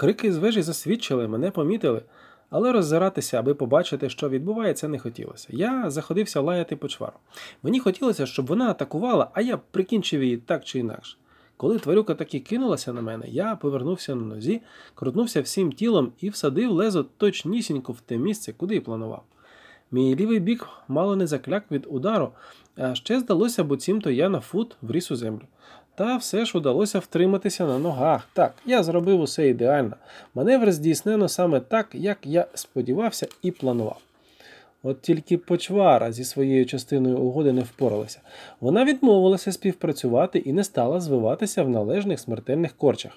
Крики з вежі засвідчили, мене помітили, але роззиратися, аби побачити, що відбувається, не хотілося. Я заходився лаяти почвару. Мені хотілося, щоб вона атакувала, а я прикінчив її так чи інакше. Коли тварюка таки кинулася на мене, я повернувся на нозі, крутнувся всім тілом і всадив лезо точнісінько в те місце, куди й планував. Мій лівий бік мало не закляк від удару, а ще здалося, буцімто я на фут вріс у землю. Та все ж удалося втриматися на ногах. Так, я зробив усе ідеально. Маневр здійснено саме так, як я сподівався і планував. От тільки почвара зі своєю частиною угоди не впоралася. Вона відмовилася співпрацювати і не стала звиватися в належних смертельних корчах.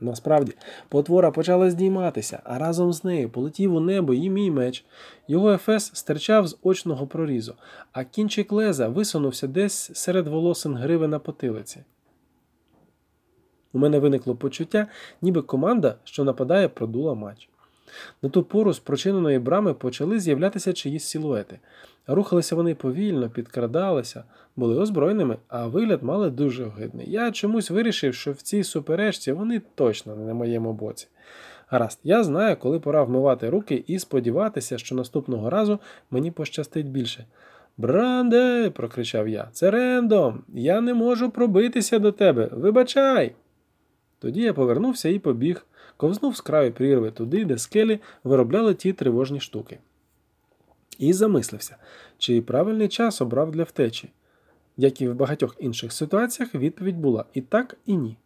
Насправді, потвора почала здійматися, а разом з нею полетів у небо і мій меч. Його ефес стирчав з очного прорізу, а кінчик леза висунувся десь серед волосин гриви на потилиці. У мене виникло почуття, ніби команда, що нападає, продула матч. На ту пору з прочиненої брами почали з'являтися чиїсь силуети. Рухалися вони повільно, підкрадалися, були озброєними, а вигляд мали дуже огидний. Я чомусь вирішив, що в цій суперечці вони точно не на моєму боці. Гаразд, я знаю, коли пора вмивати руки і сподіватися, що наступного разу мені пощастить більше. Бранде, прокричав я, це рендом. Я не можу пробитися до тебе. Вибачай. Тоді я повернувся і побіг, ковзнув з краю прірви туди, де скелі виробляли ті тривожні штуки. І замислився, чи правильний час обрав для втечі. Як і в багатьох інших ситуаціях, відповідь була і так, і ні.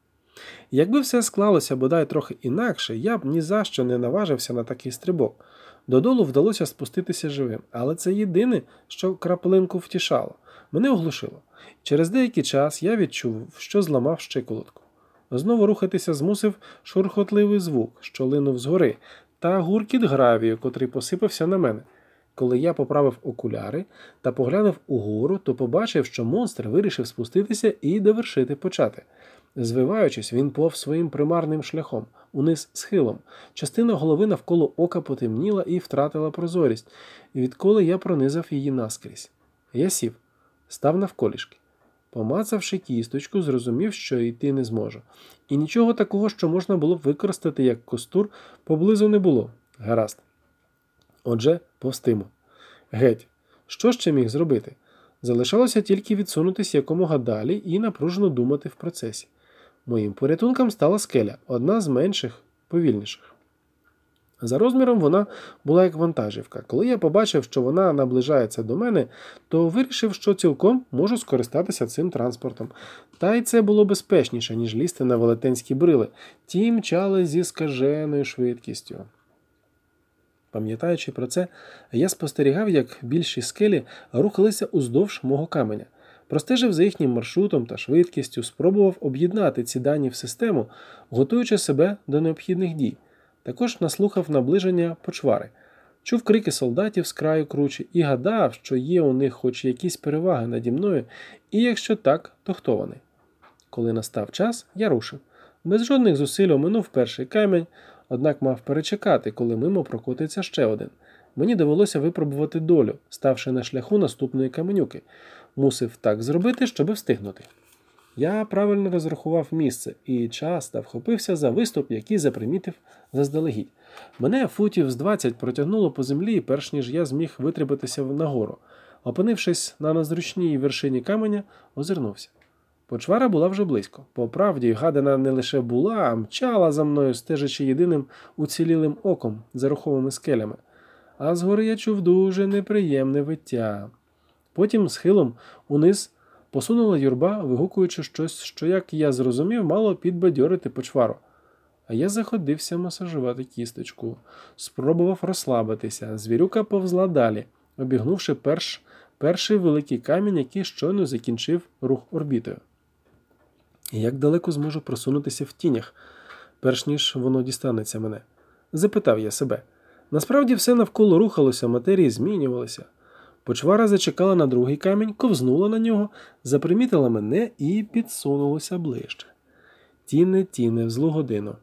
Якби все склалося бодай трохи інакше, я б ні за що не наважився на такий стрибок. Додолу вдалося спуститися живим, але це єдине, що краплинку втішало. Мене оглушило. Через деякий час я відчув, що зламав щиколотку. Знову рухатися змусив шурхотливий звук, що линув згори, та гуркіт гравію, котрий посипався на мене. Коли я поправив окуляри та поглянув угору, то побачив, що монстр вирішив спуститися і довершити почати. Звиваючись, він плов своїм примарним шляхом, униз схилом. Частина голови навколо ока потемніла і втратила прозорість, відколи я пронизав її наскрізь. Я сів, став навколішки. Помацавши кісточку, зрозумів, що йти не зможу. І нічого такого, що можна було б використати як костур, поблизу не було. Гаразд. Отже, повстимо. Геть, що ще міг зробити? Залишалося тільки відсунутися якомога далі і напружено думати в процесі. Моїм порятунком стала скеля, одна з менших, повільніших. За розміром вона була як вантажівка. Коли я побачив, що вона наближається до мене, то вирішив, що цілком можу скористатися цим транспортом. Та й це було безпечніше, ніж лізти на велетенські брили, ті мчали зі скаженою швидкістю. Пам'ятаючи про це, я спостерігав, як більші скелі рухалися уздовж мого каменя. Простежив за їхнім маршрутом та швидкістю, спробував об'єднати ці дані в систему, готуючи себе до необхідних дій. Також наслухав наближення почвари, чув крики солдатів з краю кручі і гадав, що є у них хоч якісь переваги наді мною, і якщо так, то хто вони? Коли настав час, я рушив. Без жодних зусиль оминув перший камінь, однак мав перечекати, коли мимо прокотиться ще один. Мені довелося випробувати долю, ставши на шляху наступної каменюки. Мусив так зробити, щоб встигнути. Я правильно розрахував місце і час та вхопився за виступ, який запримітив заздалегідь. Мене футів з 20 протягнуло по землі, перш ніж я зміг витребатися нагору. Опинившись на незручній вершині каменя, озирнувся. Почвара була вже близько. По правді, гадана не лише була, а мчала за мною, стежачи єдиним уцілілим оком за руховими скелями. А згори я чув дуже неприємне виття. Потім схилом униз посунула юрба, вигукуючи щось, що, як я зрозумів, мало підбадьорити почвару. А я заходився масажувати кісточку, спробував розслабитися. Звірюка повзла далі, обігнувши перш, перший великий камінь, який щойно закінчив рух орбітою. Як далеко зможу просунутися в тінях, перш ніж воно дістанеться мене? запитав я себе. Насправді все навколо рухалося, матерії змінювалися. Почвара зачекала на другий камінь, ковзнула на нього, запримітила мене і підсунулася ближче. Тіне, тіне, в злу годину.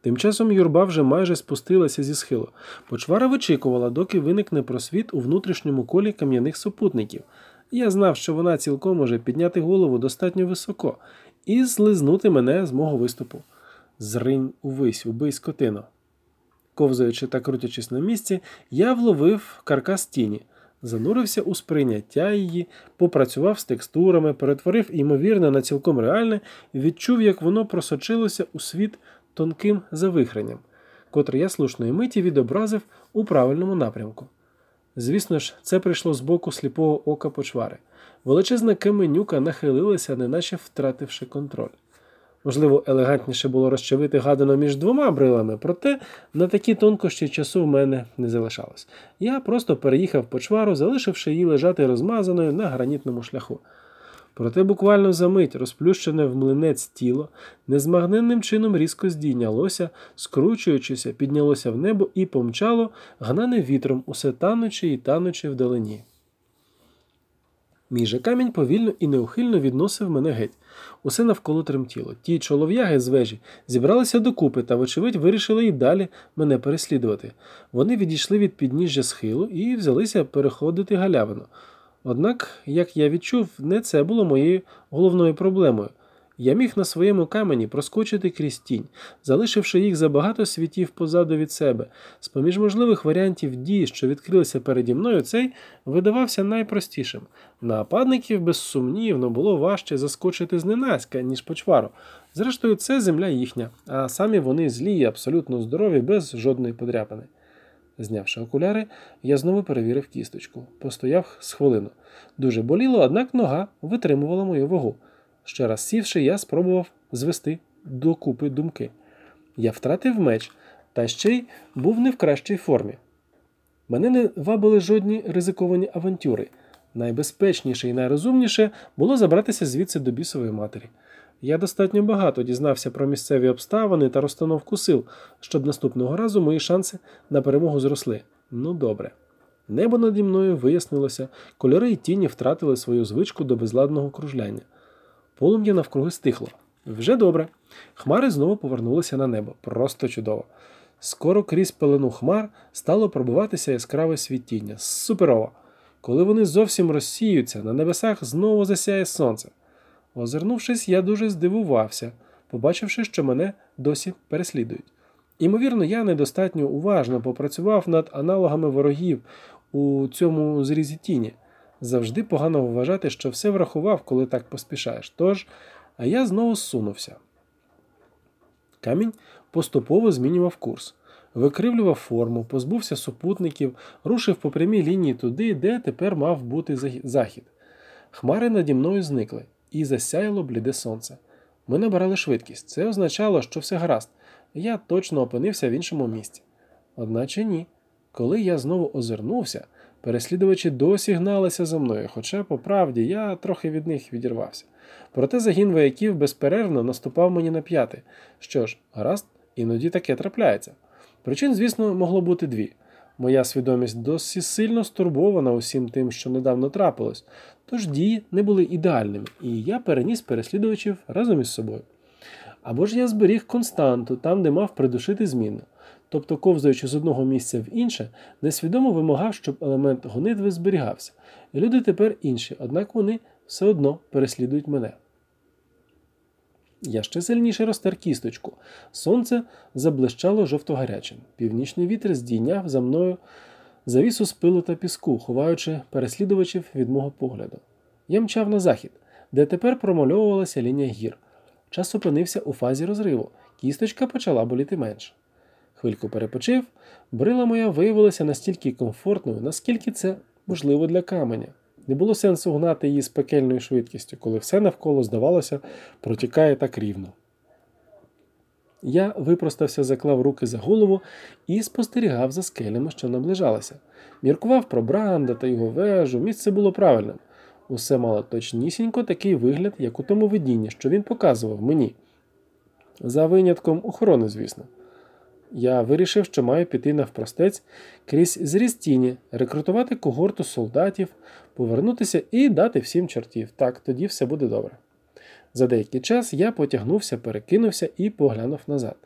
Тим часом юрба вже майже спустилася зі схилу. Почвара вичікувала, доки виникне просвіт у внутрішньому колі кам'яних супутників. Я знав, що вона цілком може підняти голову достатньо високо і злизнути мене з мого виступу. Зринь увись, убий скотину. Ковзаючи та крутячись на місці, я вловив каркас тіні, занурився у сприйняття її, попрацював з текстурами, перетворив імовірне на цілком реальне і відчув, як воно просочилося у світ тонким завихренням, котре я слушної миті відобразив у правильному напрямку. Звісно ж, це прийшло з боку сліпого ока почвари. Величезна каменюка нахилилася, неначе втративши контроль. Можливо, елегантніше було розчавити гадано між двома брилами, проте на такі тонкощі часу в мене не залишалось. Я просто переїхав почвару, залишивши її лежати розмазаною на гранітному шляху. Проте буквально за мить розплющене в млинець тіло незмагненним чином різко здійнялося, скручуючися, піднялося в небо і помчало, гнане вітром, усе танучи і танучи вдалині. Мій же камінь повільно і неухильно відносив мене геть. Усе навколо тремтіло. Ті чолов'яги з вежі зібралися докупи та, вочевидь, вирішили і далі мене переслідувати. Вони відійшли від підніжжя схилу і взялися переходити галявину. Однак, як я відчув, не це було моєю головною проблемою. Я міг на своєму камені проскочити крізь тінь, залишивши їх за багато світів позаду від себе. З поміж можливих варіантів дій, що відкрилися переді мною, цей видавався найпростішим. Нападників, безсумнівно, було важче заскочити зненацька, ніж почвару. Зрештою, це земля їхня, а самі вони злі і абсолютно здорові, без жодної подряпини. Знявши окуляри, я знову перевірив кісточку, постояв з хвилину. Дуже боліло, однак нога витримувала мою вагу. Ще раз сівши, я спробував звести докупи думки. Я втратив меч, та ще й був не в кращій формі. Мене не вабили жодні ризиковані авантюри. Найбезпечніше і найрозумніше було забратися звідси до бісової матері. Я достатньо багато дізнався про місцеві обставини та розстановку сил, щоб наступного разу мої шанси на перемогу зросли. Ну добре. Небо наді мною вияснилося, кольори й тіні втратили свою звичку до безладного кружляння. Полум'я навкруги стихло. Вже добре. Хмари знову повернулися на небо. Просто чудово. Скоро крізь пелену хмар стало пробиватися яскраве світіння. Суперово! Коли вони зовсім розсіються, на небесах знову засяє сонце. Озирнувшись, я дуже здивувався, побачивши, що мене досі переслідують. Імовірно, я недостатньо уважно попрацював над аналогами ворогів у цьому зрізі тіні. Завжди погано вважати, що все врахував, коли так поспішаєш. Тож, а я знову зсунувся. Камінь поступово змінював курс, викривлював форму, позбувся супутників, рушив по прямій лінії туди, де тепер мав бути захід. Хмари наді мною зникли, і засяяло бліде сонце. Ми набирали швидкість. Це означало, що все гаразд. Я точно опинився в іншому місці. Одначе ні. Коли я знову озирнувся, Переслідувачі досі гналися за мною, хоча, по правді, я трохи від них відірвався. Проте загін вояків безперервно наступав мені на п'яти. Що ж, гаразд, іноді таке трапляється. Причин, звісно, могло бути дві. Моя свідомість досі сильно стурбована усім тим, що недавно трапилось, тож дії не були ідеальними, і я переніс переслідувачів разом із собою. Або ж я зберіг константу там, де мав придушити зміну тобто ковзаючи з одного місця в інше, несвідомо вимагав, щоб елемент гонитви зберігався. І люди тепер інші, однак вони все одно переслідують мене. Я ще сильніше розтер кісточку. Сонце заблищало жовто-гарячим. Північний вітер здійняв за мною завісу з пилу та піску, ховаючи переслідувачів від мого погляду. Я мчав на захід, де тепер промальовувалася лінія гір. Час опинився у фазі розриву. Кісточка почала боліти менше. Хвильку перепочив, брила моя виявилася настільки комфортною, наскільки це можливо для каменя. Не було сенсу гнати її з пекельною швидкістю, коли все навколо, здавалося, протікає так рівно. Я випростався, заклав руки за голову і спостерігав за скелями, що наближалися. Міркував про Бранда та його вежу, місце було правильним. Усе мало точнісінько такий вигляд, як у тому видінні, що він показував мені. За винятком охорони, звісно. Я вирішив, що маю піти навпростець крізь зріз тіні, рекрутувати когорту солдатів, повернутися і дати всім чортів. Так, тоді все буде добре. За деякий час я потягнувся, перекинувся і поглянув назад.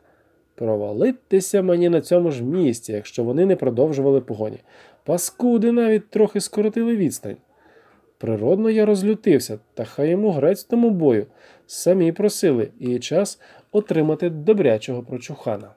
Провалитися мені на цьому ж місці, якщо вони не продовжували погоні. Паскуди навіть трохи скоротили відстань. Природно, я розлютився, та хай йому грець тому бою. Самі просили, і час отримати добрячого прочухана.